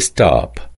stop